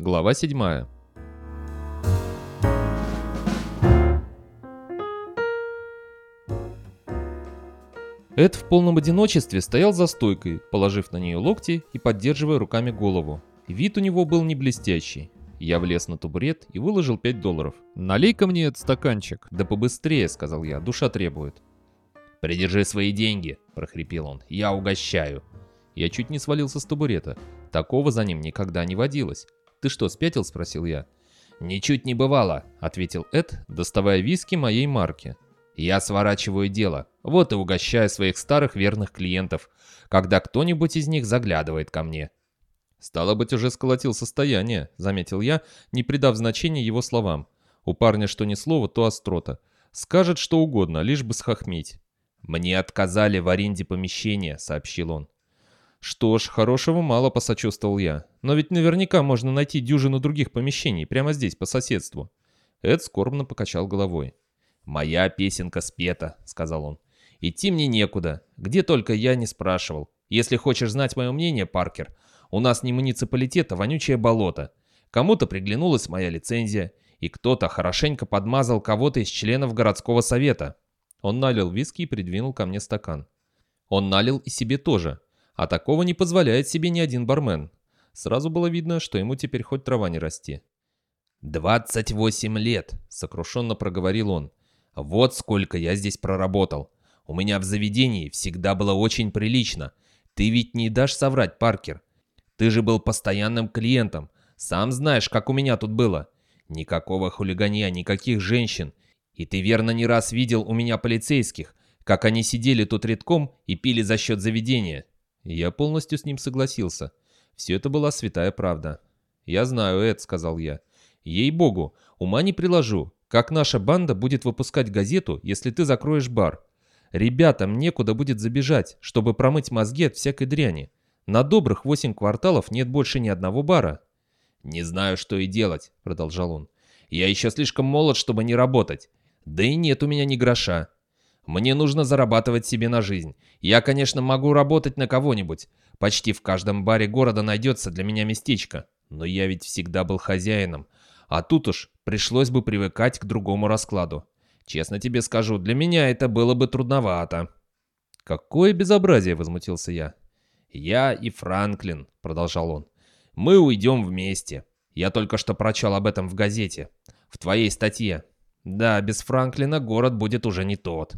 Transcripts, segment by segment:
Глава 7. Эд в полном одиночестве стоял за стойкой, положив на нее локти и поддерживая руками голову. Вид у него был не блестящий. Я влез на табурет и выложил 5 долларов. «Налей-ка мне этот стаканчик». «Да побыстрее», — сказал я, — «душа требует». «Придержи свои деньги», — прохрипел он, — «я угощаю». Я чуть не свалился с табурета. Такого за ним никогда не водилось. «Ты что, спятил?» — спросил я. «Ничуть не бывало», — ответил Эд, доставая виски моей марки. «Я сворачиваю дело, вот и угощаю своих старых верных клиентов, когда кто-нибудь из них заглядывает ко мне». «Стало быть, уже сколотил состояние», — заметил я, не придав значения его словам. «У парня что ни слово, то острота. Скажет что угодно, лишь бы схохмить». «Мне отказали в аренде помещения», — сообщил он. «Что ж, хорошего мало», — посочувствовал я. «Но ведь наверняка можно найти дюжину других помещений прямо здесь, по соседству». Эд скорбно покачал головой. «Моя песенка спета», — сказал он. «Идти мне некуда, где только я не спрашивал. Если хочешь знать мое мнение, Паркер, у нас не муниципалитет, а вонючее болото. Кому-то приглянулась моя лицензия, и кто-то хорошенько подмазал кого-то из членов городского совета». Он налил виски и придвинул ко мне стакан. Он налил и себе тоже, а такого не позволяет себе ни один бармен. Сразу было видно, что ему теперь хоть трава не расти. «Двадцать восемь лет», — сокрушенно проговорил он. «Вот сколько я здесь проработал. У меня в заведении всегда было очень прилично. Ты ведь не дашь соврать, Паркер. Ты же был постоянным клиентом. Сам знаешь, как у меня тут было. Никакого хулиганья, никаких женщин. И ты верно не раз видел у меня полицейских, как они сидели тут редком и пили за счет заведения. Я полностью с ним согласился. Все это была святая правда. «Я знаю, Эд», — сказал я. «Ей-богу, ума не приложу, как наша банда будет выпускать газету, если ты закроешь бар. Ребятам некуда будет забежать, чтобы промыть мозги от всякой дряни. На добрых восемь кварталов нет больше ни одного бара». «Не знаю, что и делать», — продолжал он. «Я еще слишком молод, чтобы не работать. Да и нет у меня ни гроша. Мне нужно зарабатывать себе на жизнь. Я, конечно, могу работать на кого-нибудь. Почти в каждом баре города найдется для меня местечко. Но я ведь всегда был хозяином. А тут уж пришлось бы привыкать к другому раскладу. Честно тебе скажу, для меня это было бы трудновато. «Какое безобразие!» — возмутился я. «Я и Франклин», — продолжал он. «Мы уйдем вместе. Я только что прочел об этом в газете. В твоей статье. Да, без Франклина город будет уже не тот».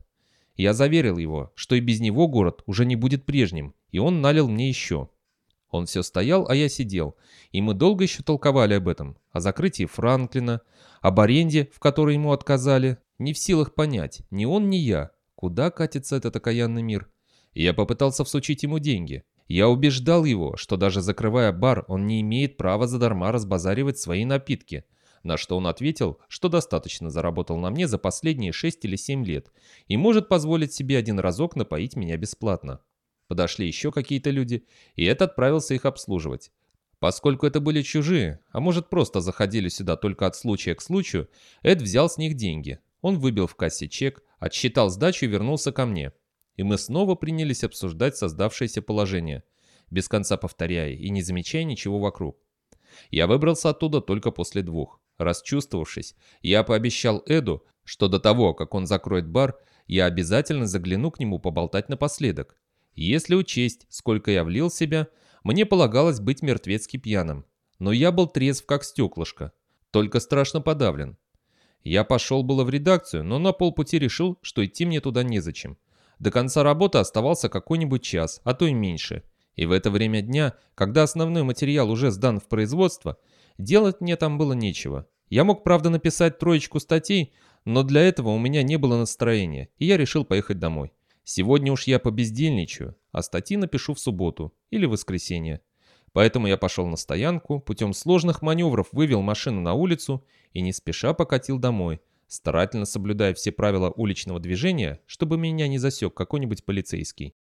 Я заверил его, что и без него город уже не будет прежним, и он налил мне еще. Он все стоял, а я сидел, и мы долго еще толковали об этом, о закрытии Франклина, об аренде, в которой ему отказали, не в силах понять, ни он, ни я, куда катится этот окаянный мир. Я попытался всучить ему деньги. Я убеждал его, что даже закрывая бар, он не имеет права задарма разбазаривать свои напитки – на что он ответил, что достаточно заработал на мне за последние 6 или 7 лет и может позволить себе один разок напоить меня бесплатно. Подошли еще какие-то люди, и Эд отправился их обслуживать. Поскольку это были чужие, а может просто заходили сюда только от случая к случаю, Эд взял с них деньги. Он выбил в кассе чек, отсчитал сдачу и вернулся ко мне. И мы снова принялись обсуждать создавшееся положение, без конца повторяя и не замечая ничего вокруг. Я выбрался оттуда только после двух. Расчувствовавшись, я пообещал Эду, что до того, как он закроет бар, я обязательно загляну к нему поболтать напоследок. Если учесть, сколько я влил себя, мне полагалось быть мертвецки пьяным. Но я был трезв как стеклышко, только страшно подавлен. Я пошел было в редакцию, но на полпути решил, что идти мне туда незачем. До конца работы оставался какой-нибудь час, а то и меньше. И в это время дня, когда основной материал уже сдан в производство, Делать мне там было нечего. Я мог, правда, написать троечку статей, но для этого у меня не было настроения, и я решил поехать домой. Сегодня уж я побездельничаю, а статьи напишу в субботу или воскресенье. Поэтому я пошел на стоянку, путем сложных маневров вывел машину на улицу и не спеша покатил домой, старательно соблюдая все правила уличного движения, чтобы меня не засек какой-нибудь полицейский.